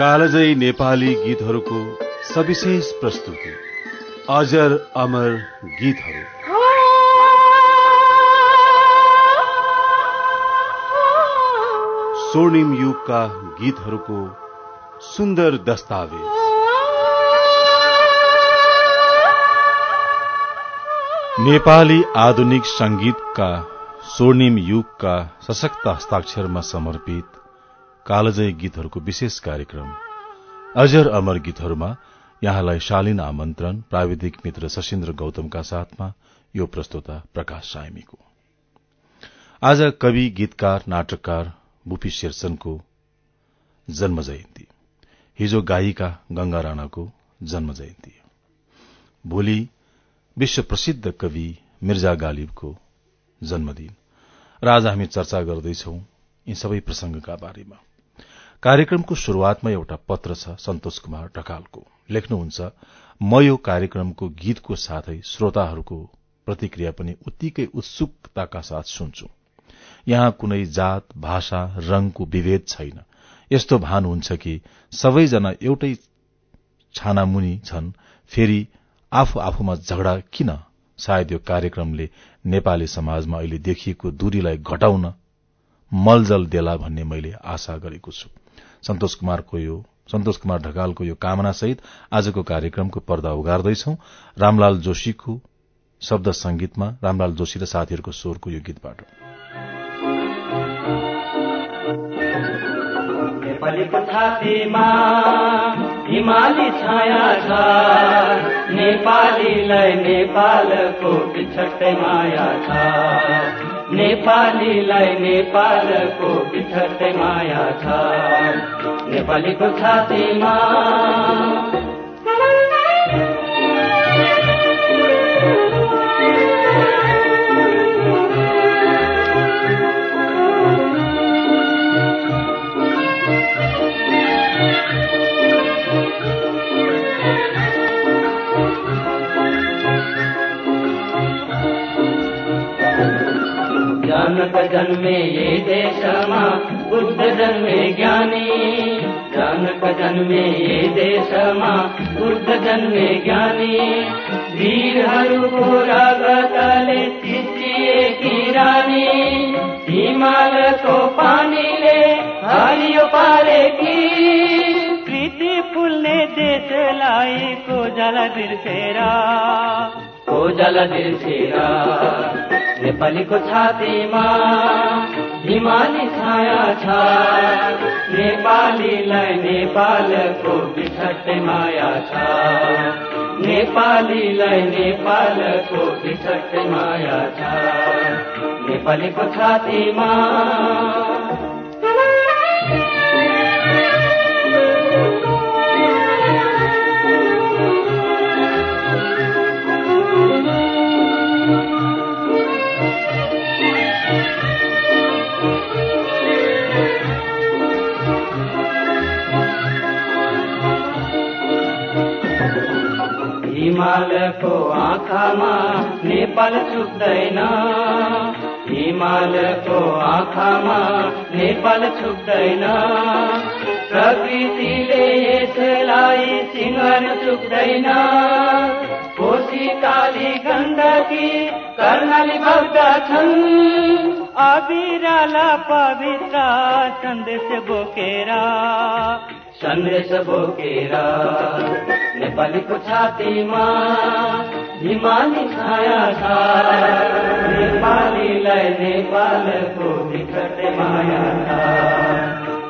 कालजयी नेपाली गीतहरूको सविशेष प्रस्तुति। अजर अमर गीतहरू। स्वर्णिम युगका गीतहरूको सुन्दर दस्तावेज। नेपाली आधुनिक संगीतका स्वर्णिम युगका सशक्त हस्ताक्षरमा समर्पित कालजय गीतहरूको विशेष कार्यक्रम। अजर अमर गीतहरूमा यहाँलाई शालीन आमन्त्रण प्राविधिक मित्र शशीन्द्र गौतमका साथमा यो प्रस्तोता प्रकाश सायमीको। आज कवि गीतकार नाटककार बुपी शेरसनको जन्म जयन्ती हिजो गायिका गंगा राणाको जन्म जयन्ती भोलि विश्व प्रसिद्ध कवि मिर्जा गालिबको जन्मदिन। र आज हामी चर्चा गर्दैछौ यी सबै प्रसंगका बारेमा। कार्यक्रमको शुरूआतमा एउटा पत्र छ सन्तोष कुमार ढकालको। लेख्नुहुन्छ म यो कार्यक्रमको गीतको साथै श्रोताहरूको प्रतिक्रिया पनि उत्तिकै उत्सुकताका साथ सुन्छु। यहाँ कुनै जात भाषा रंगको विभेद छैन। यस्तो भान हुन्छ कि सबैजना एउटै छानामुनि छन् फेरि आफू आफूमा झगडा किन? सायद यो कार्यक्रमले नेपाली समाजमा अहिले देखिएको दूरीलाई घटाउन मलजल देला भन्ने मैले आशा गरेको छु। सन्तोष कुमारको यो सन्तोष कुमार ढकालको यो कामना सहित आजको कार्यक्रमको पर्दा उगार्दैछौ। रामलाल जोशीको शब्द संगीतमा रामलाल जोशी र साथीहरूको स्वरको यो गीतबाट। हिमाली छाया छ नेपालीलाई नेपालको माया नेपालीलाई नेपालको पिछटै माया छ। नेपालीको छातीमा जनक जन्मे ये देशमा बुद्ध जन्मे ज्ञानी जनक जन्मे ये देशमा बुद्ध जन्मे ज्ञानी वीरहरूको रगतले चिचिएकी रानी हिमालको पानीले हरियो पारेकी प्रीति फुल्ने देशलाई को जल बिर्सेर को जल बिर्सेर नेपालीको छातीमा हिमाली छाया छ। नेपालीलाई नेपालको बिछट्टे माया छ। नेपालीलाई नेपालको बिछट्टे माया छ। नेपालीको छातीमा हिमालको आँखामा नेपाल छुट्दैन हिमालको आँखामा नेपाल छुट्दैन प्रकृतिले यसलाई सिङ्गन चुक्दैन कोशी काली गण्डकी कर्णाली बग्दछन् अबिराल पवित्र सन्देश बोकेर सन्देश बोकेर नेपालीको छातीमा हिमाली छाया छ। नेपालीलाई नेपालको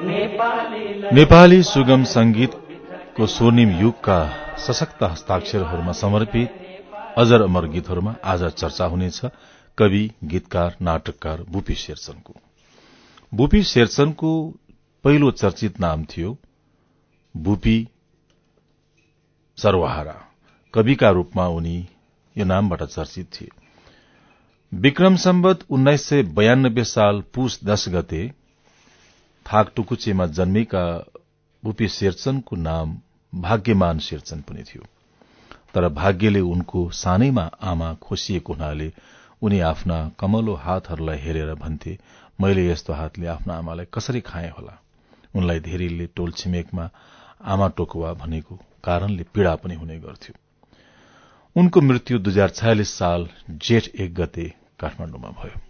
नेपालीलाई नेपाली सुगम संगीतको स्वर्णिम युगका सशक्त हस्ताक्षरहरूमा समर्पित अजर अमर गीतहरूमा आज चर्चा हुनेछ कवि गीतकार नाटककार बुपी शेरचनको। बुपी शेरचनको पहिलो चर्चित नाम थियो बुपी सर्वहारा। कविका रूपमा उनी यो नामबाट चर्चित थिए। विक्रम सम्बत उन्नाइस सय बयानब्बे साल पुष दश गते थाकटुकुचेमा जन्मेका बुपी शेरचनको नाम भाग्यमान शेरचन पनि थियो। तर भाग्यले उनको सानैमा आमा खोसिएको हुनाले उनी आफ्ना कमलो हातहरूलाई हेरेर भन्थे मैले यस्तो हातले आफ्ना आमालाई कसरी खाए होला? उनलाई धेरैले टोल छिमेकमा आमा टोकुवा भनेको कारणले पीड़ा पनि हुने गर्थ्यो। उनको मृत्यु दुई हजार छयालिस साल जेठ एक गते काठमाण्डुमा भयो।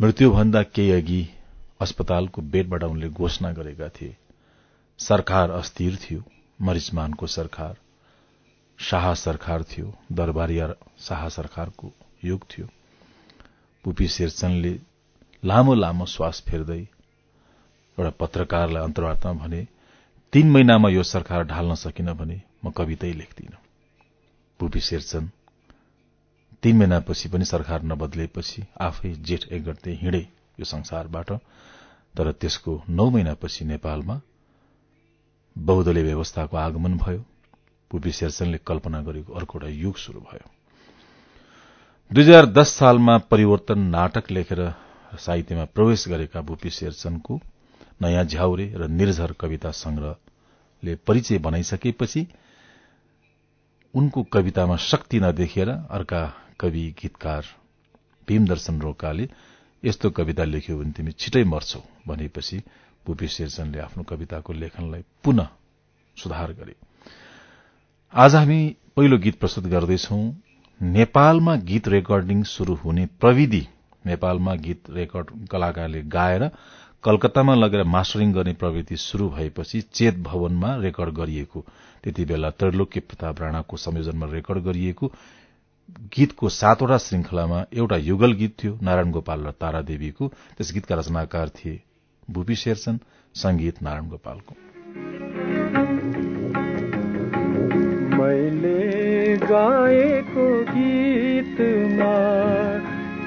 मृत्युभन्दा केही अघि अस्पतालको बेडबाट उनले घोषणा गरेका थिए सरकार अस्थिर थियो मरिचमानको सरकार शाह सरकार थियो दरबारिया शाह सरकारको युग थियो। पुपी शेरचनले लामो लामो श्वास फेर्दै एउटा पत्रकारलाई अन्तर्वार्तामा भने तीन महिनामा यो सरकार ढाल्न सकिन भने म कवितै लेख्दिन। पुपी शेरचन तीन महिनापछि पनि सरकार नबदलेपछि आफै जेठ एक गर्दै हिँडे यो संसारबाट तर त्यसको नौ महिनापछि नेपालमा बहुदलीय व्यवस्थाको आगमन भयो पुपी शेरचनले कल्पना गरेको अर्को एउटा युग शुरू भयो। दुई हजार दस सालमा परिवर्तन नाटक लेखेर साहित्यमा प्रवेश गरेका भूपी शेरचनको नयाँ झ्याउरे र निर्झर कविता संग्रहले परिचय बनाइसकेपछि उनको कवितामा शक्ति नदेखेर अर्का कवि गीतकार भीमदर्शन रोकाले यस्तो कविता लेख्यो भने तिमी छिटै मर्छौ भनेपछि भूपी शेरचनले आफ्नो कविताको लेखनलाई पुनः सुधार गरे। आज हामी पहिलो गीत प्रस्तुत गर्दैछौ। नेपालमा गीत रेकर्डिङ शुरू हुने प्रविधि नेपालमा गीत रेकर्ड कलाकारले गाएर कलकत्तामा लगेर मास्टरिङ गर्ने प्रवृत्ति शुरू भएपछि चेत भवनमा रेकर्ड गरिएको त्यति बेला त्रैलोक्य प्रताप राणाको संयोजनमा रेकर्ड गरिएको गीतको सातवटा श्रृंखलामा एउटा युगल गीत थियो नारायण गोपाल र तारादेवीको त्यस गीतका रचनाकार थिए भूपी शेरचन संगीत नारायण गोपालको। मैले गाएको गीतमा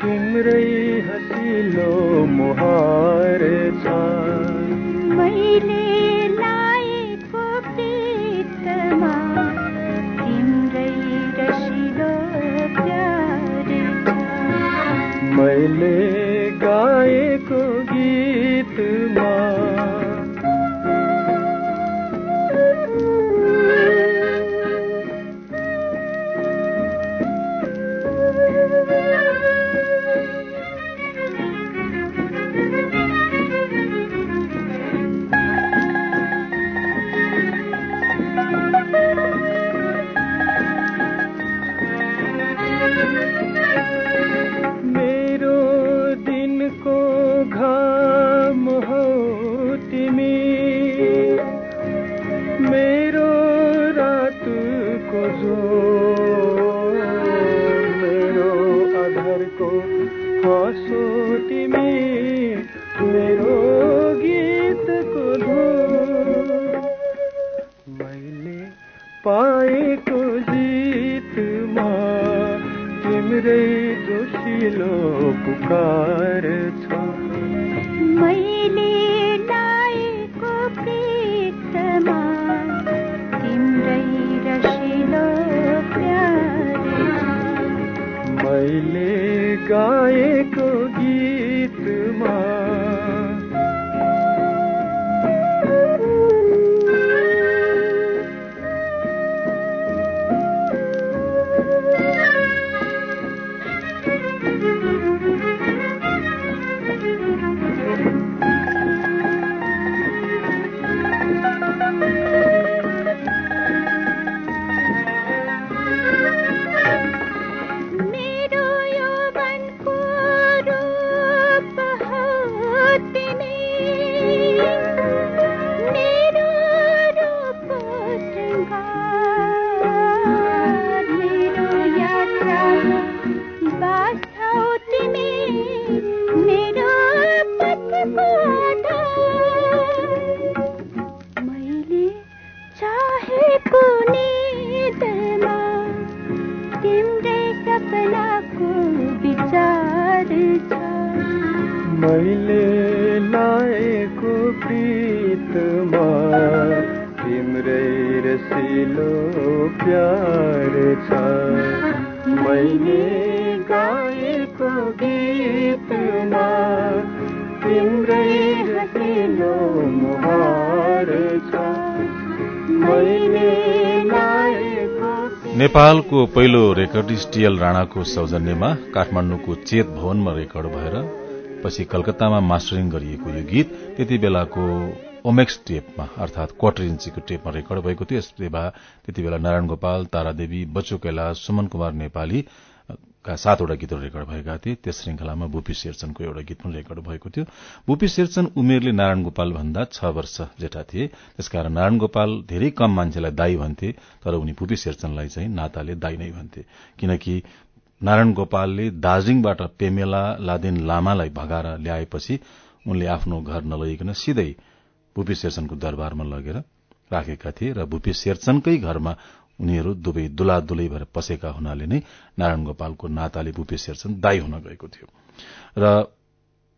तिम्रै हसिलो मुहार छ। मैले लाएको प्रीतमा तिम्रै रसिलो प्यार छ। मैले गाएको पुकार छ। मैले लाएको प्रीतमा तिम्रै रसिलो प्यार। मैले गाएको रसिलो प्यार छ। मैले गाएको गीतमा तिम्रै मुहार छ। मैले नेपालको पहिलो रेकर्डिस्ट टीएल राणाको सौजन्यमा काठमाण्डुको चेत भवनमा रेकर्ड भएर पछि कलकत्तामा मास्टरिङ गरिएको यो गीत त्यति बेलाको ओमेक्स टेपमा अर्थात क्वार्टर इन्चीको टेपमा रेकर्ड भएको थियो। भए त्यति बेला नारायण गोपाल तारादेवी बच्चु कैलाश सुमन कुमार नेपाली का सातवटा गीतहरू रेकर्ड भएका थिए। त्यस श्रृंखलामा भूपी शेरचनको एउटा गीत पनि रेकर्ड भएको थियो। भूपी शेरचन उमेरले नारायण गोपाल भन्दा छ वर्ष जेठा थिए। त्यसकारण नारायण गोपाल धेरै कम मान्छेलाई दाई भन्थे तर उनी भूपी शेरचनलाई चाहिँ नाताले दाई नै भन्थे। किनकि नारायण गोपालले दार्जीलिङबाट पेमेला लादेन लामालाई भगाएर ल्याएपछि उनले आफ्नो घर नलगिकन सिधै भूपी शेरचनको दरबारमा लगेर राखेका थिए र भूपी शेरचनकै घरमा उनीहरू दुवै दुला दुलै भएर पसेका हुनाले नै नारायण गोपालको नाताले भूपी शेरचन दाई हुन गएको थियो। र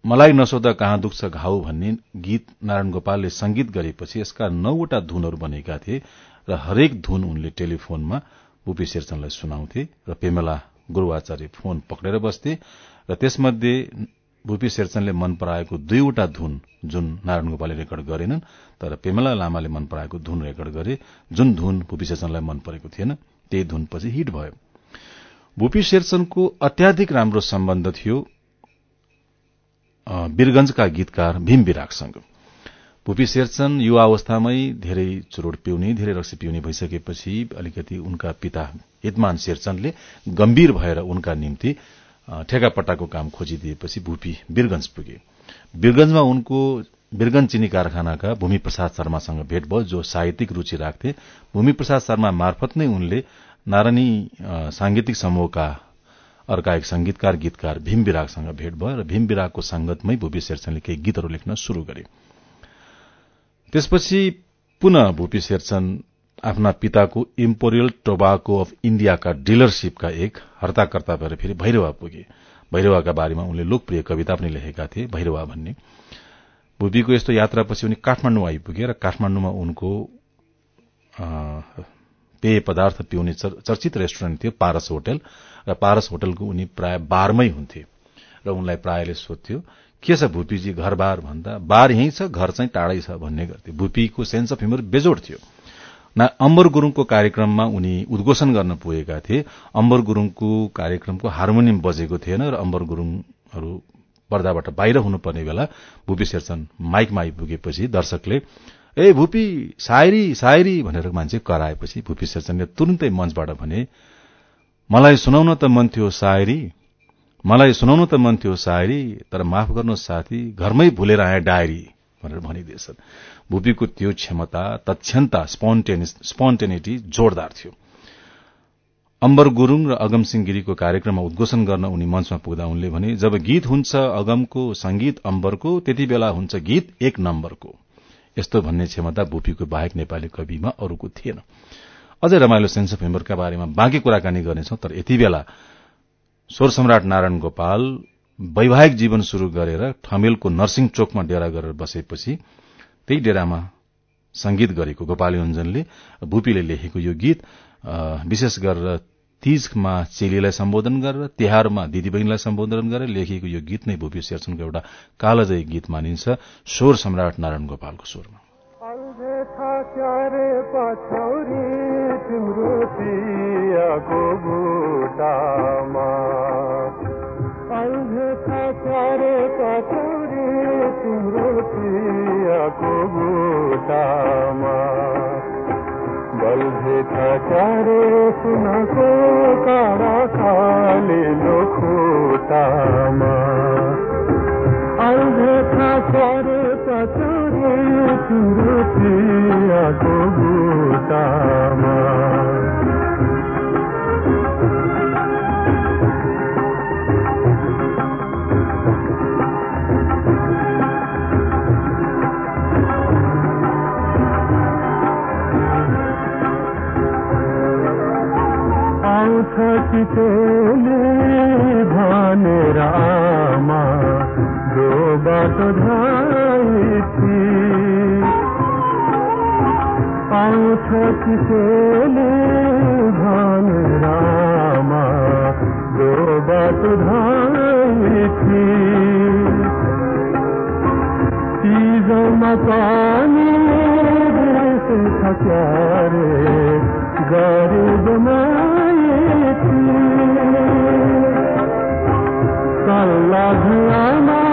मलाई नसोधा कहाँ दुख्छ घाउ भन्ने गीत नारायण गोपालले संगीत गरेपछि यसका नौवटा धुनहरू बनेका थिए र हरेक धुन उनले टेलिफोनमा भूपी शेरचनलाई सुनाउँथे र पेमला गुरूआचार्य फोन पक्रेर बस्थे र त्यसमध्ये भूपी शेरचनले मन पराएको दुईवटा धुन जुन नारायण गोपालले रेकर्ड गरेनन् तर पेमला लामाले मन पराएको धुन रेकर्ड गरे जुन धुन भूपी शेरचनलाई मन परेको थिएन त्यही धुन पछि हिट भयो। भूपी शेरचनको अत्याधिक राम्रो सम्बन्ध थियो वीरगंजका गीतकार भीम विरागसँग। भूपी शेरचन युवा अवस्थामै धेरै चुरोट पिउने धेरै रक्सी पिउने भइसकेपछि अलिकति उनका पिता हितमान शेरचनले गम्भीर भएर उनका निम्ति ठेकापट्टाको काम खोजिदिएपछि भूपी वीरगंज पुगे। वीरगंजमा उनको वीरगंज चिनी कारखानाका भूमि प्रसाद शर्मासँग भेट भयो जो साहित्यिक रूचि राख्थे। भूमि प्रसाद शर्मा मार्फत नै उनले नारायणी सांगीतिक समूहका अर्का एक संगीतकार गीतकार भीम विरागसँग भेट भयो र भीम विरागको संगतमै भूपी शेरचनले केही गीतहरू लेख्न शुरू गरे। त्यसपछि पुनः भूपी शेरचन आफ्ना पिताको इम्पोरियल टोबाको अफ इण्डियाका डिलरशीपका एक हर्ताकर्ता भएर फेरि भैरवा पुगे। भैरवाका बारेमा उनले लोकप्रिय कविता पनि लेखेका थिए भैरवा भन्ने। भूपीको यस्तो यात्रापछि उनी काठमाडौँ आइपुगे र काठमाडौँमा उनको पेय पदार्थ पिउने चर्चित रेस्टुरेन्ट थियो पारस होटल। र पारस होटलको उनी प्राय बारमै हुन्थे र उनलाई प्रायले सोध्थ्यो के छ भूपीजी घर बार भन्दा? बार यहीँ छ घर चाहिँ टाढै छ भन्ने गर्थे। भूपीको सेन्स अफ ह्युमर बेजोड थियो। अम्बर गुरूङको कार्यक्रममा उनी उद्घोषण गर्न पुगेका थिए। अम्बर गुरूङको कार्यक्रमको हार्मोनियम बजेको थिएन र अम्बर गुरूङहरू पर्दाबाट बाहिर हुनुपर्ने बेला भूपी शेरचन माइकमा आइपुगेपछि दर्शकले ए भूपी सायरी सायरी भनेर मान्छे कराएपछि भूपी शेरचनले तुरन्तै मञ्चबाट भने मलाई सुनाउन त मन थियो सायरी मलाई सुनाउनु त मन थियो सायरी तर माफ गर्नु साथी घरमै भुलेर आए डायरी भनेर भनिदिएछन्। भूपीको त्यो क्षमता तथ्यन्ता स्पोन्टेनिटी जोरदार थियो। अम्बर गुरूङ र अगमसिंह गिरीको कार्यक्रममा उद्घोषण गर्न उनी मञ्चमा पुग्दा उनले भने जब गीत हुन्छ अगमको संगीत अम्बरको त्यति बेला हुन्छ गीत एक नम्बरको। यस्तो भन्ने क्षमता भूपीको बाहेक नेपाली कविमा अरूको थिएन। अझै रमाइलो सेन्स अफ ह्युमरका बारेमा बाँकी कुराकानी गर्नेछौ तर यति बेला स्वर सम्राट नारायण गोपाल वैवाहिक जीवन शुरू गरेर ठमेलको नर्सिङ चोकमा डेरा गरेर बसेपछि त्यही डेरामा संगीत गरेको गोपाल योञ्जनले भूपीले लेखेको यो गीत विशेष गरेर तीजमा चेलीलाई सम्बोधन गरेर तिहारमा दिदीबहिनीलाई सम्बोधन गरेर लेखिएको यो गीत नै भूपी शेरचनको एउटा कालजयी गीत मानिन्छ स्वर सम्राट नारायण गोपालको स्वरमा। पियाको बुटामा बल्झेका चारे सुनको काडा कालिलो खुटामा अल्झेका चारे पछौरी तिम्रो पियाको बुटामा कितेले भनेर आमा जो बाटो धाइथी आउँछ कितेले भनेर आमा जो बाटो धाइथी चिजमा पानी थक्यारे गरिब कल्ला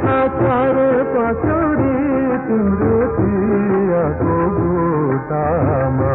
अल्झेछ चारवटा छोरी तिम्रो चियाको बुटामा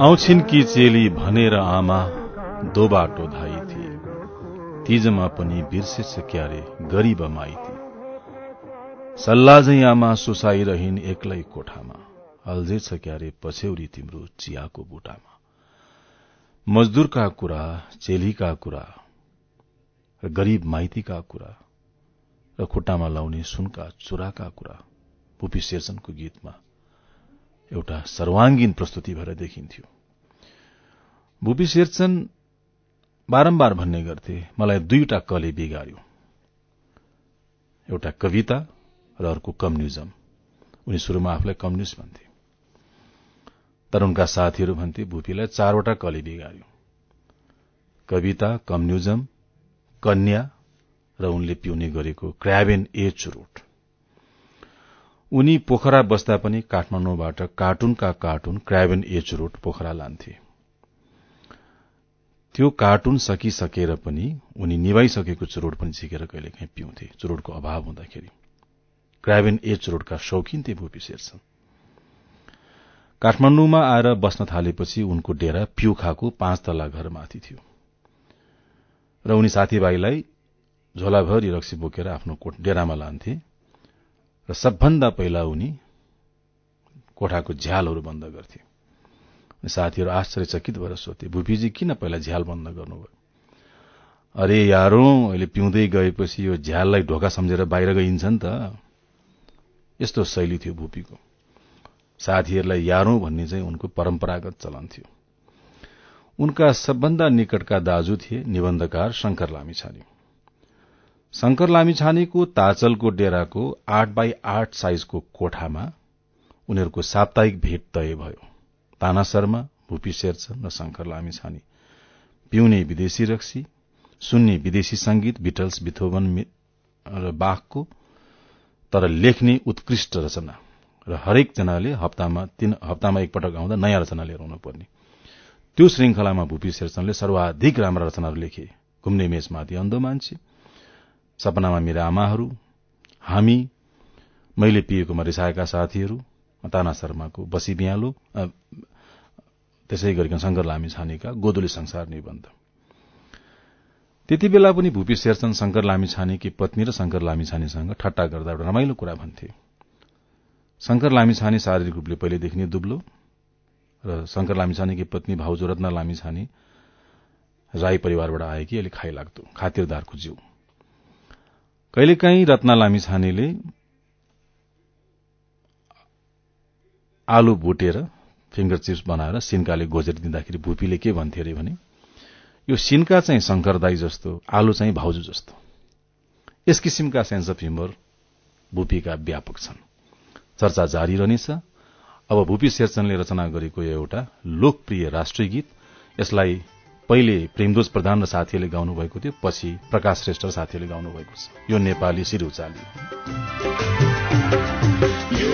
आउँछिन् कि चेली भनेर आमा दो बाटो धाई थिए। तीजमा पनि बिर्सेछ क्यारे गरिब माइती सल्लाह आमा सुसाइरहन् एक्लै कोठामा। अल्झेछ क्यारे पछ्यौरी तिम्रो चियाको बुटामा। मजदूरका कुरा चेलीका कुरा गरीब माइतीका कुरा। र खुट्टामा लाउने सुनका चुराका कुरा भूपी शेरचनको गीतमा एउटा सर्वाङ्गीन प्रस्तुति भएर देखिन्थ्यो। भूपी शेरचन बारम्बार भन्ने गर्थे मलाई दुईवटा कले बिगार्यो। एउटा कविता र अर्को कम्युनिजम। उनी शुरूमा आफूलाई कम्युनिस्ट भन्थे। तर उनका साथीहरू भन्थे भूपीलाई चारवटा कले बिगार्यो। कविता कम्युनिजम कन्या र उनले पिउने गरेको क्राबेन ए चुरोट उनी पोखरा बस्दा पनि काठमाडौँबाट कार्टुनका कार्टुन क्राबेन ए चुरोट पोखरा लान्थे। त्यो कार्टुन सकिसकेर पनि उनी निभाइसकेको चुरोट पनि झिकेर कहिलेकाहीँ पिउँथे। चुरोटको अभाव हुँदाखेरि क्राबेन ए चुरोटका शौकिन थिए भूपी शेरछन् काठमाण्डुमा आएर बस्न थालेपछि उनको डेरा प्युखाको पाँच तल्ला घरमाथि थियो। र उनी साथीभाइलाई झोलाभरि रक्सी बोकेर आफ्नो डेरामा लान्थे र सबभन्दा पहिला उनी कोठाको झ्यालहरू बन्द गर्थे। साथीहरू आश्चर्यचकित भएर सोध्थे भूपीजी किन पहिला झ्याल बन्द गर्नुभयो? अरे यारो अहिले पिउँदै गएपछि यो झ्याललाई ढोका सम्झेर बाहिर गइन्छ नि त। यस्तो शैली थियो भूपीको। साथीहरूलाई यारौं भन्ने चाहिँ उनको परम्परागत चलन थियो। उनका सबभन्दा निकटका दाजु थिए निबन्धकार शंकर लामिछाने शंकर लामिछानेको ताचलको डेराको आठ बाई आठ साइजको कोठामा उनीहरूको साप्ताहिक भेट तय भयो। ताना शर्मा भूपी शेरचन र शंकर लामिछाने पिउने विदेशी रक्सी सुन्ने विदेशी संगीत बिटल्स बिथोवन र बाघको तर लेख्ने उत्कृष्ट रचना। र हरेक जनाले हप्तामा तीन हप्तामा एकपटक आउँदा नयाँ रचना लिएर आउनु पर्ने त्यो श्रृंखलामा भूपी शेरचनले सर्वाधिक राम्रा रचनाहरू लेखे। घुम्ने मेचमाथि अन्धो मान्छे सपनामा मेरा आमाहरू हामी मैले पिएकोमा रिसाएका साथीहरू ताना शर्माको बसी बिहालो त्यसै गरिकन शंकर लामी छानेका गोदुली संसार निबन्ध। त्यति बेला पनि भूपी शेरचन शंकर लामी छानेकी पत्नी र शंकर लामी छानेसँग ठट्टा गर्दा एउटा रमाइलो कुरा भन्थे। शंकर लामी छाने शारीरिक रूपले पहिलेदेखि नै दुब्लो र शंकर लामी छानेकी पत्नी भाउजू रत्न लामी छाने राई परिवारबाट आएकी अलिक खाइ लाग्दो खातिरदारको जिउ कहिलेकाहीँ रत्ना लामी छानेले आलु भुटेर फिंगर चिप्स बनाएर सिन्काले गोजेर दिँदाखेरि भूपीले के भन्थे अरे भने यो सिन्का चाहिँ शंकर दाई जस्तो आलु चाहिँ भाउजू जस्तो। यस किसिमका सेन्स अफ ह्युमर भूपीका व्यापक छन्। चर्चा जारी रहनेछ। अब भूपी शेरचनले रचना गरेको एउटा लोकप्रिय राष्ट्रिय गीत यसलाई पहिले प्रेमदोज प्रधान र साथीहरूले गाउनु भएको थियो पछि प्रकाश श्रेष्ठ र साथीहरूले गाउनु भएको छ। यो नेपाली सिरुचाली यो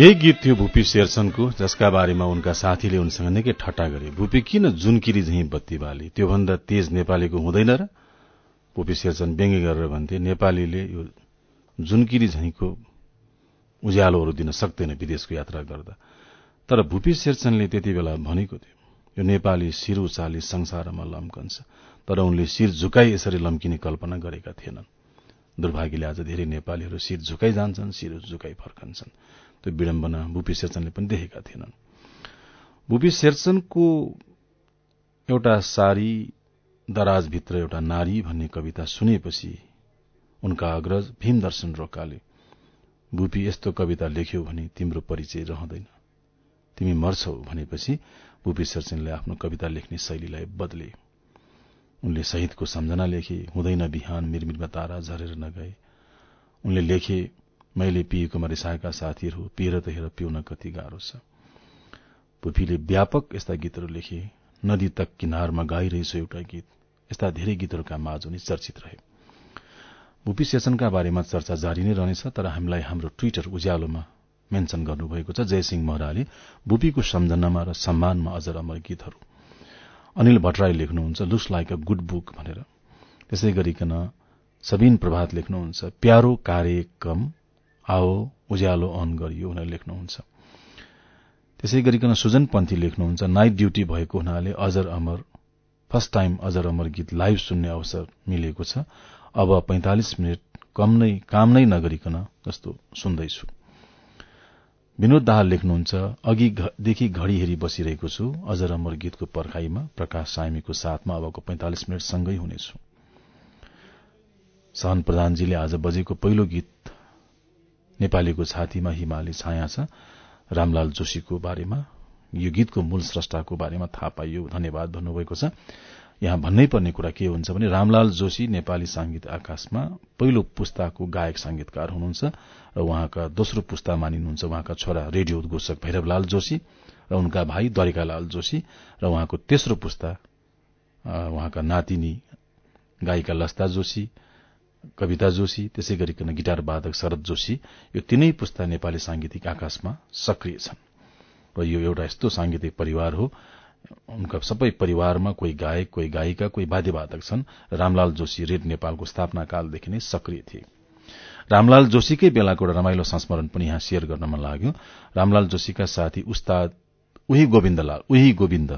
यही गीत थियो भूपी शेरचनको जसका बारेमा उनका साथीले उनसँग निकै ठट्टा गरे। भूपी किन जुनकिरी झैं बत्ती बाली त्योभन्दा तेज नेपालीको हुँदैन र? भूपी शेरचन व्यङ्ग्य गरेर भन्थे नेपालीले यो जुनकिरी झैंको उज्यालोहरू दिन सक्दैन विदेशको यात्रा गर्दा। तर भूपी शेरचनले त्यति बेला भनेको थियो यो नेपाली शिर उचाली संसारमा लम्कन्छ तर उनले शिर झुकाई यसरी लम्किने कल्पना गरेका थिएनन्। दुर्भाग्यले आज धेरै नेपालीहरू शिर झुकाई जान्छन् शिर झुकाई फर्कन्छन्। त्यो विडम्बना भूपी शेरचनले पनि देखेका थिएनन्। भूपी शेरचनको एउटा सारी दराजभित्र एउटा नारी भन्ने कविता सुनेपछि उनका अग्रज भीमदर्शन रोकाले भूपी यस्तो कविता लेख्यौ भने तिम्रो परिचय रहँदैन। तिमी मर्छौ भनेपछि भूपी शेरचनले आफ्नो कविता लेख्ने शैलीलाई बदले। उनले शहीदको सम्झना लेखे हुँदैन बिहान मिरमिरमा तारा झरेर नगए। उनले लेखे मैले पिएकोमा रिसाएका साथीहरू पिएर त हेर पिउन कति गाह्रो छ। भूपीले व्यापक यस्ता गीतहरू लेखे। नदी तक किनारमा गाइरहेछु एउटा गीत। यस्ता धेरै गीतहरूका माझ उनी चर्चित रहे। भूपी सेसनका बारेमा चर्चा जारी नै रहनेछ तर हामीलाई हाम्रो ट्विटर उज्यालोमा मेन्सन गर्नुभएको छ जयसिंह महराले भूपीको सम्झनामा र सम्मानमा अझ अमर गीतहरू। अनिल भट्टराई लेख्नुहुन्छ looks like a good book भनेर। त्यसै गरिकन सबिन प्रभात लेख्नुहुन्छ प्यारो कार्यक्रम आओ उज्यालो अन गरियो भनेर लेख्नुहुन्छ। त्यसै गरिकन सुजन पन्थी लेख्नुहुन्छ नाइट ड्यूटी भएको हुनाले अजर अमर फर्स्ट टाइम अजर अमर गीत लाइभ सुन्ने अवसर मिलेको छ। अब पैंतालिस मिनट कम नै काम नै नगरिकन जस्तो सुन्दैछु। विनोद दाहाल लेख्नुहुन्छ अघिदेखि घड़ी हेरी बसिरहेको छु अजर अमर गीतको पर्खाईमा प्रकाश सामीको साथमा अबको पैंतालिस मिनट सँगै हुनेछु। सहन प्रधानजीले आज बजेको पहिलो गीत नेपालीको छातीमा हिमाली छाया छ। रामलाल जोशीको बारेमा यो गीतको मूल स्रष्टाको बारेमा थाहा पाइयो। धन्यवाद भन्नुभएको छ। यहाँ भन्नै पर्ने कुरा के हुन्छ भने रामलाल जोशी नेपाली संगीत आकाशमा पहिलो पुस्ताको गायक संगीतकार हुनुहुन्छ र उहाँका दोस्रो पुस्ता मानिनुहुन्छ उहाँका छोरा रेडियो उद्घोषक भैरवलाल जोशी र उनका भाइ द्वारिकालाल जोशी र उहाँको तेस्रो पुस्ता उहाँका नातिनी गायिका लस्ता जोशी कविता जोशी त्यसै गरिकन गिटार वादक शरद जोशी यो तीनै पुस्ता नेपाली सांगीतिक आकाशमा सक्रिय छन्। र यो एउटा यस्तो सांगीतिक परिवार हो। उनका सबै परिवारमा कोही गायक कोही गायिका कोही वाद्यवादक छन्। रामलाल जोशी रेड नेपालको स्थापना कालदेखि नै सक्रिय थिए। रामलाल जोशीकै बेलाको एउटा रमाइलो संस्मरण पनि यहाँ शेयर गर्न मन लाग्यो। रामलाल जोशीका साथी उस्ताद उही गोविन्दलाल उही गोविन्द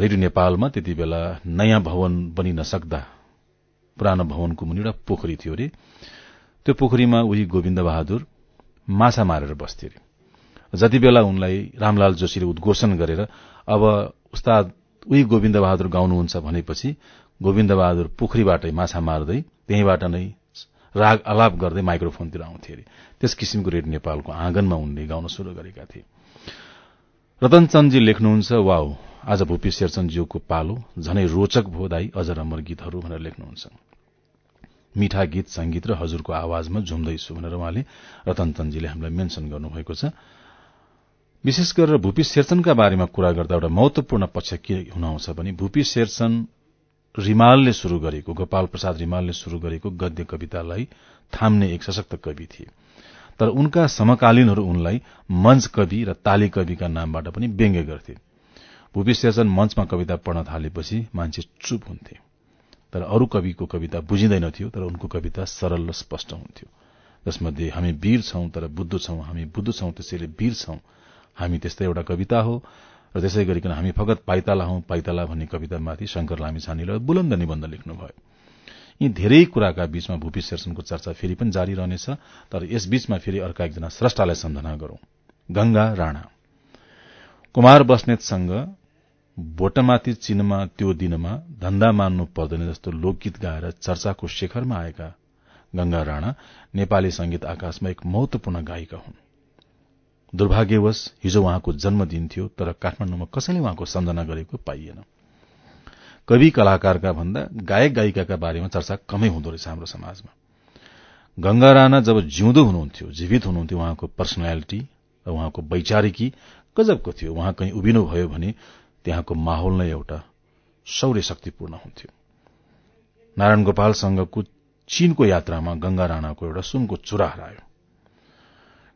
रेडियो नेपालमा त्यति बेला नयाँ भवन बनि नसक्दा पुरानो भवनको मुनि एउटा पोखरी थियो अरे। त्यो पोखरीमा उही गोविन्द बहादुर माछा मारेर बस्थे अरे। जति बेला उनलाई रामलाल जोशीले उद्घोषण गरेर अब उस्ताद उही गोविन्द बहादुर गाउनुहुन्छ भनेपछि गोविन्द बहादुर पोखरीबाटै माछा मार्दै त्यहीबाट नै राग अलाप गर्दै माइक्रोफोनतिर आउँथे अरे। त्यस किसिमको रेडियो नेपालको आँगनमा उनले गाउन शुरू गरेका थिए। रतनचन्दजी लेख्नुहुन्छ वाउ आज भूपी शेरचन्दज्यूको पालो झनै रोचक भो दाई अझ अमर गीतहरू भनेर लेख्नुहुन्छ। मिठा गीत संगीत र हजुरको आवाजमा झुम्दैछु भनेर उहाँले रतनचन्दजीले हामीलाई मेन्सन गर्नुभएको छ। विशेष गरेर भूपी शेरचनका बारेमा कुरा गर्दा एउटा महत्वपूर्ण पक्ष के हुन आउँछ भने भूपी शेरचन रिमालले शुरू गरेको गोपाल प्रसाद रिमालले शुरू गरेको गद्य कवितालाई थाम्ने एक सशक्त कवि थिए। तर उनका समकालीनहरू उनलाई मंच कवि र ताली कविका नामबाट पनि व्यङ्ग्य गर्थे। भूपी शेरचन मंचमा कविता पढ्न थालेपछि मान्छे चुप हुन्थे। तर अरू कविको कविता बुझिँदैनथ्यो तर उनको कविता सरल र स्पष्ट हुन्थ्यो। जसमध्ये हामी वीर छौं तर बुद्ध छौं हामी बुद्ध छौं त्यसैले वीर छौं। हामी त्यस्तै एउटा कविता हो र त्यसै गरिकन हामी फगत पाइताला हौं। पाइताला भन्ने कवितामाथि शंकर लामिछानेले बुलन्द निबन्ध लेख्नुभयो। यी धेरै कुराका बीचमा भूपी शेरसनको चर्चा फेरि पनि जारी रहनेछ तर यस बीचमा फेरि अर्का एकजना स्रष्टालाई सम्झना गरौं। गंगा राणा। कुमार बस्नेतसँग भोटमाथि चिनमा त्यो दिनमा धन्दा मान्नु पर्दैन जस्तो लोकगीत गाएर चर्चाको शेखरमा आएका गंगा राणा नेपाली संगीत आकाशमा एक महत्वपूर्ण गायिका हुन्। दुर्भाग्यवश हिजो उहाँको जन्मदिन थियो तर काठमाडौँमा कसैले उहाँको सम्झना गरेको पाइएन। कवि कलाकारका भन्दा गायक गायिकाका बारेमा चर्चा कमै हुँदो रहेछ हाम्रो समाजमा। गंगा राणा जब जिउँदो हुनुहुन्थ्यो जीवित हुनुहुन्थ्यो उहाँको पर्सनालिटी र उहाँको वैचारिकी गजबको थियो। उहाँ कहीँ उभिनु भयो भने त्यहाँको माहौल नै एउटा शौर्य शक्तिपूर्ण हुन्थ्यो। नारायण गोपालसँगको चीनको यात्रामा गंगा राणाको एउटा सुनको चुरा हरायो।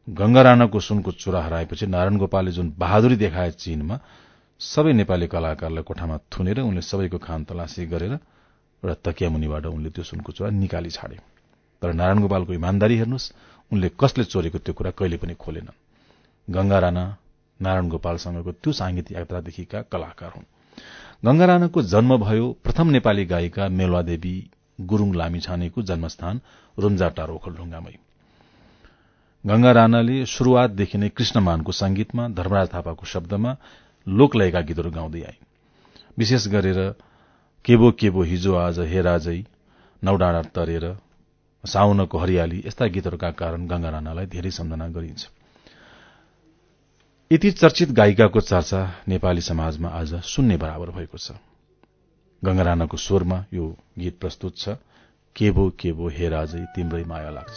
गंगा राणाको सुनको चुरा हराएपछि नारायण गोपालले जुन बहादुरी देखाए चीनमा सबै नेपाली कलाकारलाई कोठामा थुनेर उनले सबैको खान तलासी गरेर एउटा तकिया मुनिबाट उनले त्यो सुनको चुरा निकाली छाडे। तर नारायण गोपालको इमान्दारी हेर्नुहोस् उनले कसले चोरेको त्यो कुरा कहिले पनि खोलेनन् गंगा राणा नारायण गोपालसँगको त्यो सांगीतिक यात्रादेखिका कलाकार हुन्। गंगा राणाको जन्म भयो प्रथम नेपाली गायिका मेलवादेवी गुरूङ लामिछानेको जन्मस्थान रुम्जाटार ओखलढुङ्गामै गंगा राणाले शुरूआतदेखि नै कृष्णमानको संगीतमा धर्मराज थापाको शब्दमा लोकलयका गीतहरू गाउँदै आए विशेष गरेर केबो केबो हिजो आज हे राजै नौडाँडा तरेर साउनको हरियाली यस्ता गीतहरूका कारण गंगा राणालाई धेरै सम्झना गरिन्छ। यति चर्चित गायिकाको चर्चा नेपाली समाजमा आज शून्य बराबर भएको छ। गंगा राणाको स्वरमा यो गीत प्रस्तुत छ। केबो केबो हे राजै तिम्रै माया लाग्छ।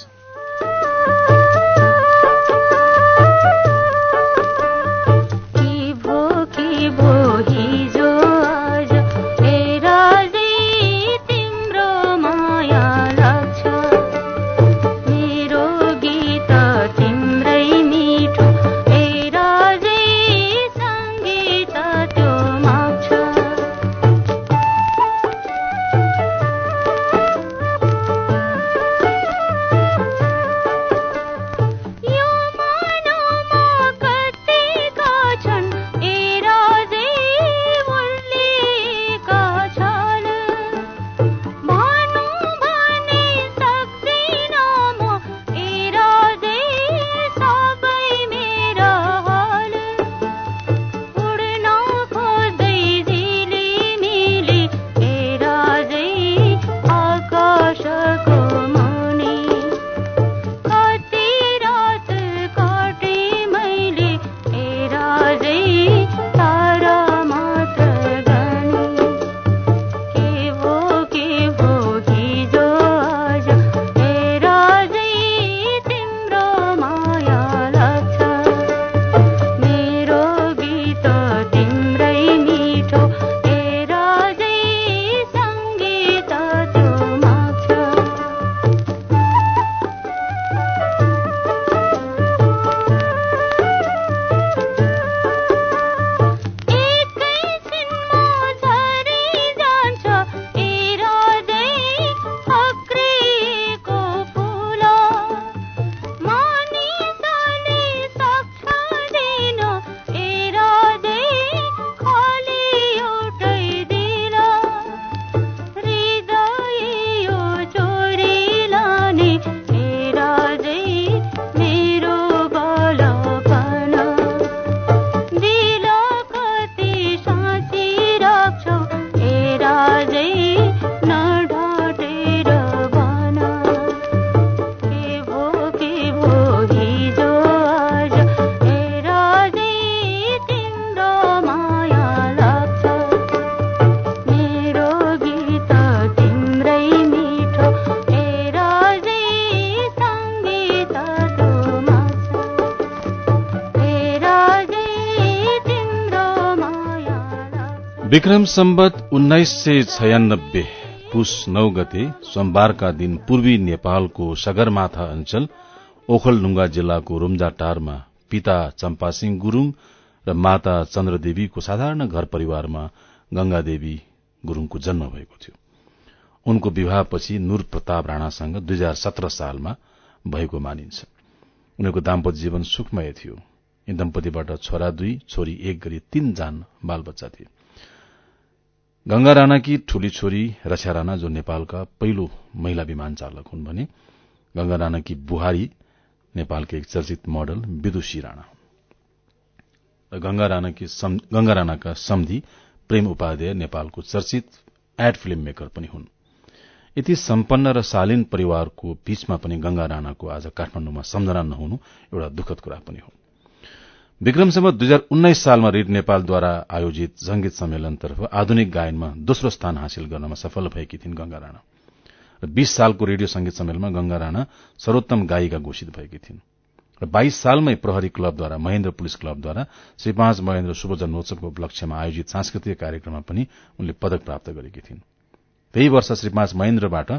विक्रम सम्बत उन्नाइस सय छयानब्बे पुष नौ गते सोमबारका दिन पूर्वी नेपालको सगरमाथा अञ्चल ओखलढुङ्गा जिल्लाको रुम्जाटारमा पिता चम्पासिंह गुरूङ र माता चन्द्रदेवीको साधारण घर परिवारमा गंगादेवी गुरूङको जन्म भएको थियो। उनको विवाहपछि नूर प्रताप राणासँग दुई हजार सत्र सालमा भएको मानिन्छ। उनीहरूको दाम्पत्य जीवन सुखमय थियो। यी दम्पतिबाट छोरा दुई छोरी एक गरी तीनजना बालबच्चा थिए। गंगा राणाकी ठूली छोरी रक्षा राणा जो नेपालका पहिलो महिला विमान चालक हुन् भने गंगा राणाकी बुहारी नेपालकी एक चर्चित मोडल विदुषी राणा गंगा राणाका सम्धि प्रेम उपाध्याय नेपालको चर्चित एड फिल्म मेकर पनि हुन्। यति सम्पन्न र शालीन परिवारको बीचमा पनि गंगा राणाको आज काठमाण्डुमा सम्झना नहुनु एउटा दुःखद कुरा पनि हो। विक्रमसम्म दुई हजार उन्नाइस सालमा रिड नेपालद्वारा आयोजित संगीत सम्मेलनतर्फ आधुनिक गायनमा दोस्रो स्थान हासिल गर्नमा सफल भएकी थिइन् गंगा राणा र बीस सालको रेडियो संगीत सम्मेलनमा गंगा राणा सर्वोत्तम गायिका घोषित भएकी थिइन् र बाइस सालमै प्रहरी क्लबद्वारा महेन्द्र पुलिस क्लबद्वारा श्री पाँच महेन्द्र शुभ जन्मोत्सवको उपलक्ष्यमा आयोजित सांस्कृतिक कार्यक्रममा पनि उनले पदक प्राप्त गरेकी थिइन्। त्यही वर्ष श्री पाँच महेन्द्रबाट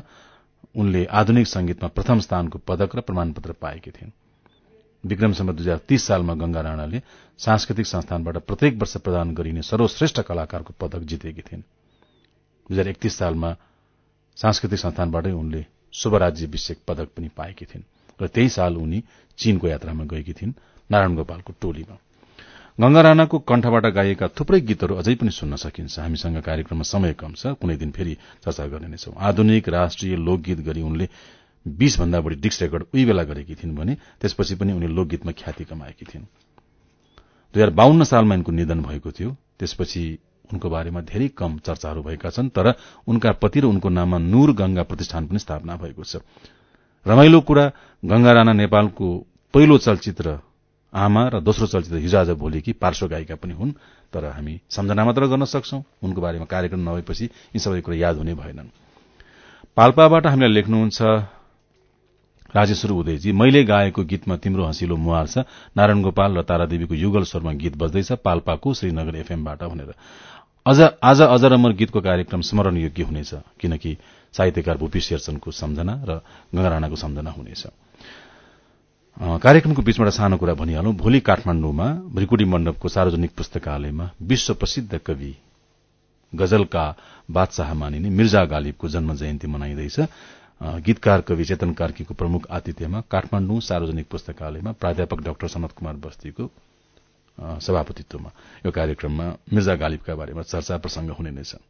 उनले आधुनिक संगीतमा प्रथम स्थानको पदक र प्रमाणपत्र पाएकी थिइन्। विक्रमसम्म दुई हजार तीस सालमा गंगा राणाले सांस्कृतिक संस्थानबाट प्रत्येक वर्ष प्रदान गरिने सर्वश्रेष्ठ कलाकारको पदक जितेकी थिइन्। दुई हजार एकतीस सालमा सांस्कृतिक संस्थानबाटै उनले शुभराज्य विषेक पदक पनि पाएकी थिइन् र त्यही साल उनी चीनको यात्रामा गएकी थिइन् नारायण गोपालको टोलीमा। गंगा राणाको कण्ठबाट गाइएका थुप्रै गीतहरू अझै पनि सुन्न सकिन्छ। हामीसँग कार्यक्रममा समय कम छ। कुनै दिन फेरि चर्चा गर्ने आधुनिक राष्ट्रिय लोकगीत गरी उनले बीस भन्दा बढ़ी डिक्स रेकर्ड उही बेला गरेकी थिइन् भने त्यसपछि पनि उनी लोकगीतमा ख्याति कमाएकी थिइन्। दुई हजार बाहन्न सालमा यिनको निधन भएको थियो। त्यसपछि उनको बारेमा धेरै कम चर्चाहरू भएका छन् तर उनका पति र उनको नाममा नूर गंगा प्रतिष्ठान पनि स्थापना भएको छ। रमाइलो कुरा गंगा राणा नेपालको पहिलो चलचित्र आमा र दोस्रो चलचित्र हिजो आज भोलिकी पार्श्व गायिका पनि हुन् तर हामी सम्झना मात्र गर्न सक्छौ। उनको बारेमा कार्यक्रम नभएपछि यी सबै कुरा याद हुने भएनन्। पाल्पाबाट हामीलाई लेख्नुहुन्छ राजेश्वर उदयजी मैले गाएको गीतमा तिम्रो हँसिलो मुहार छ। नारायण गोपाल र तारादेवीको युगल स्वरमा गीत बज्दैछ पाल्पाको श्रीनगर एफएमबाट भनेर। आज अजर अमर गीतको कार्यक्रम स्मरण योग्य हुनेछ किनकि साहित्यकार भूपी शेरचनको सम्झना र गंगा राणाको सम्झना हुनेछ। कार्यक्रमको बीचबाट सानो कुरा भनिहालौं। भोलि काठमाण्डुमा भ्रिकुटी मण्डपको सार्वजनिक पुस्तकालयमा विश्व प्रसिद्ध कवि गजलका बादशाह मानिने मिर्जा गालिबको जन्म जयन्ती मनाइँदैछ। गीतकार कवि चेतन कार्कीको प्रमुख आतिथ्यमा काठमाण्डु सार्वजनिक पुस्तकालयमा प्राध्यापक डाक्टर सनत कुमार बस्तीको सभापतित्वमा यो कार्यक्रममा मिर्जा गालिबका बारेमा चर्चा प्रसंग हुने नै छ।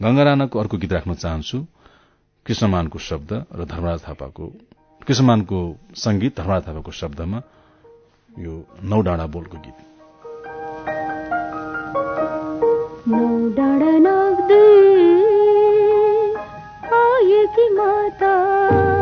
गंगा राणाको अर्को गीत राख्न चाहन्छु कृष्णमानको शब्द र धर्मराज थापाको कृष्णमानको संगीत धर्मराज थापाको शब्दमा यो नौ डाँडा बोलको गीत। आएकी माता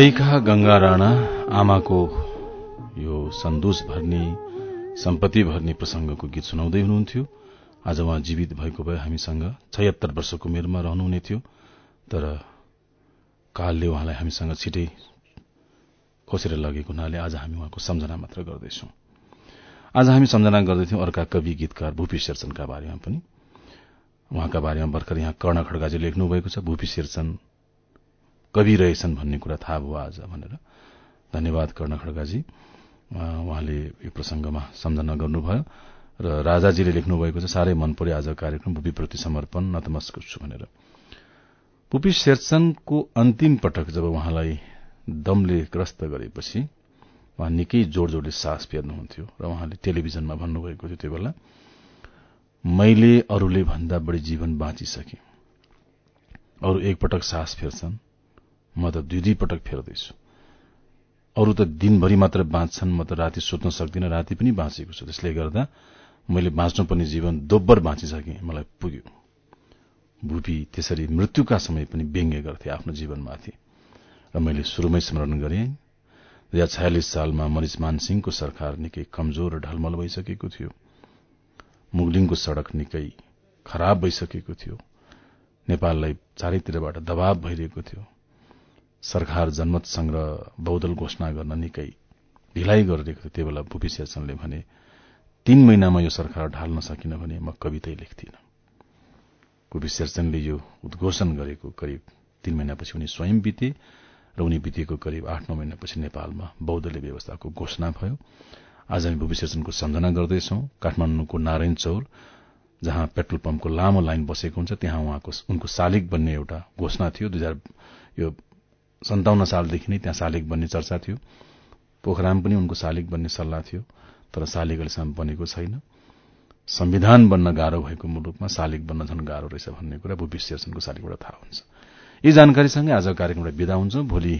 गायिका गंगा राणा आमाको यो सन्दोष भर्ने सम्पत्ति भर्ने प्रसंगको गीत सुनाउँदै हुनुहुन्थ्यो। आज उहाँ जीवित भएको भए हामीसँग छयत्तर वर्षको उमेरमा रहनुहुने थियो तर कालले उहाँलाई हामीसँग छिटै खोसेर लगेको हुनाले आज हामी उहाँको सम्झना मात्र गर्दैछौ। आज हामी सम्झना गर्दैथ्यौं अर्का कवि गीतकार भूपी शेरचनका बारेमा पनि। उहाँका बारेमा भर्खर यहाँ कर्ण खड्गाजी लेख्नु भएको छ भूपी शेरचन कवि रहेछन् भन्ने कुरा थाहा भयो आज भनेर। धन्यवाद कर्ण खड्गाजी। उहाँले यो प्रसंगमा सम्झना गर्नुभयो र राजाजीले लेख्नु भएको छ साह्रै मन पर्यो आज कार्यक्रम भूपीप्रति समर्पण नतमस्क छु भनेर। भूपी शेरचनको अन्तिम पटक जब उहाँलाई दमले ग्रस्त गरेपछि उहाँ निकै जोड़ जोड़ले सास फेर्नुहुन्थ्यो र उहाँले टेलिभिजनमा भन्नुभएको थियो त्यो बेला मैले अरूले भन्दा बढ़ी जीवन बाँचिसके। अरू एकपटक सास फेर्छन्। म त दुई दुई पटक फेर्दैछु। अरू त दिनभरि मात्र बाँच्छन् म त राति सुत्न सक्दिनँ राति पनि बाँचेको छु। त्यसले गर्दा मैले बाँच्नुपर्ने जीवन दोब्बर बाँचिसके मलाई पुग्यो। भूपी त्यसरी मृत्युका समय पनि व्यङ्ग्य गर्थे आफ्नो जीवनमाथि। र मैले शुरूमै स्मरण गरे दुई हजार छयालिस सालमा मनिषमान सिंहको सरकार निकै कमजोर र ढलमल भइसकेको थियो। मुगलिङको सड़क निकै खराब भइसकेको थियो। नेपाललाई चारैतिरबाट दबाव भइरहेको थियो। सरकार जनमत संग्रह बहुदल घोषणा गर्न निकै ढिलाइ गरिरहेको थियो। त्यो बेला भूपी शेरचनले भने तीन महिनामा यो सरकार ढाल्न सकिन भने म कवितै लेख्दिन। भूपी शेरचनले यो उद्घोषण गरेको करिब तीन महिनापछि उनी स्वयं बिते र उनी बितेको करिब आठ नौ महिनापछि नेपालमा बौद्धले व्यवस्थाको घोषणा भयो। आज हामी भूपी शेरचनको सम्झना गर्दैछौ। काठमाडौँको नारायण चौर जहाँ पेट्रोल पम्पको लामो लाइन बसेको हुन्छ त्यहाँ उहाँको उनको शालिग बन्ने एउटा घोषणा थियो। दुई यो सन्ताउन्न सालदेखि नै त्यहाँ शालिग बन्ने चर्चा थियो। पोखराम पनि उनको शालिग बन्ने सल्लाह थियो तर शालिग अहिलेसम्म बनेको छैन। संविधान बन्न गाह्रो भएको मुलुकमा शालिग बन्न झन गाह्रो रहेछ भन्ने कुरा भूपी शेरचनको शालिगबाट थाहा हुन्छ। यी जानकारीसँगै आज कार्यक्रमबाट विदा हुन्छ। भोलि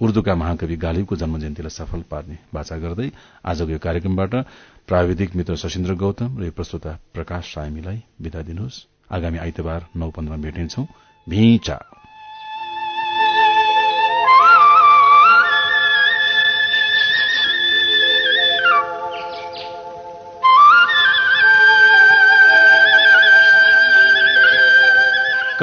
उर्दूका महाकवि गालिबको जन्म जयन्तीलाई सफल पार्ने बाचा गर्दै आजको यो कार्यक्रमबाट प्राविधिक मित्र शशीन्द्र गौतम र प्रस्तुता प्रकाश सायमीलाई विदा दिनुहोस्। आगामी आइतबार नौ पन्ध्रमा भेटिन्छौ।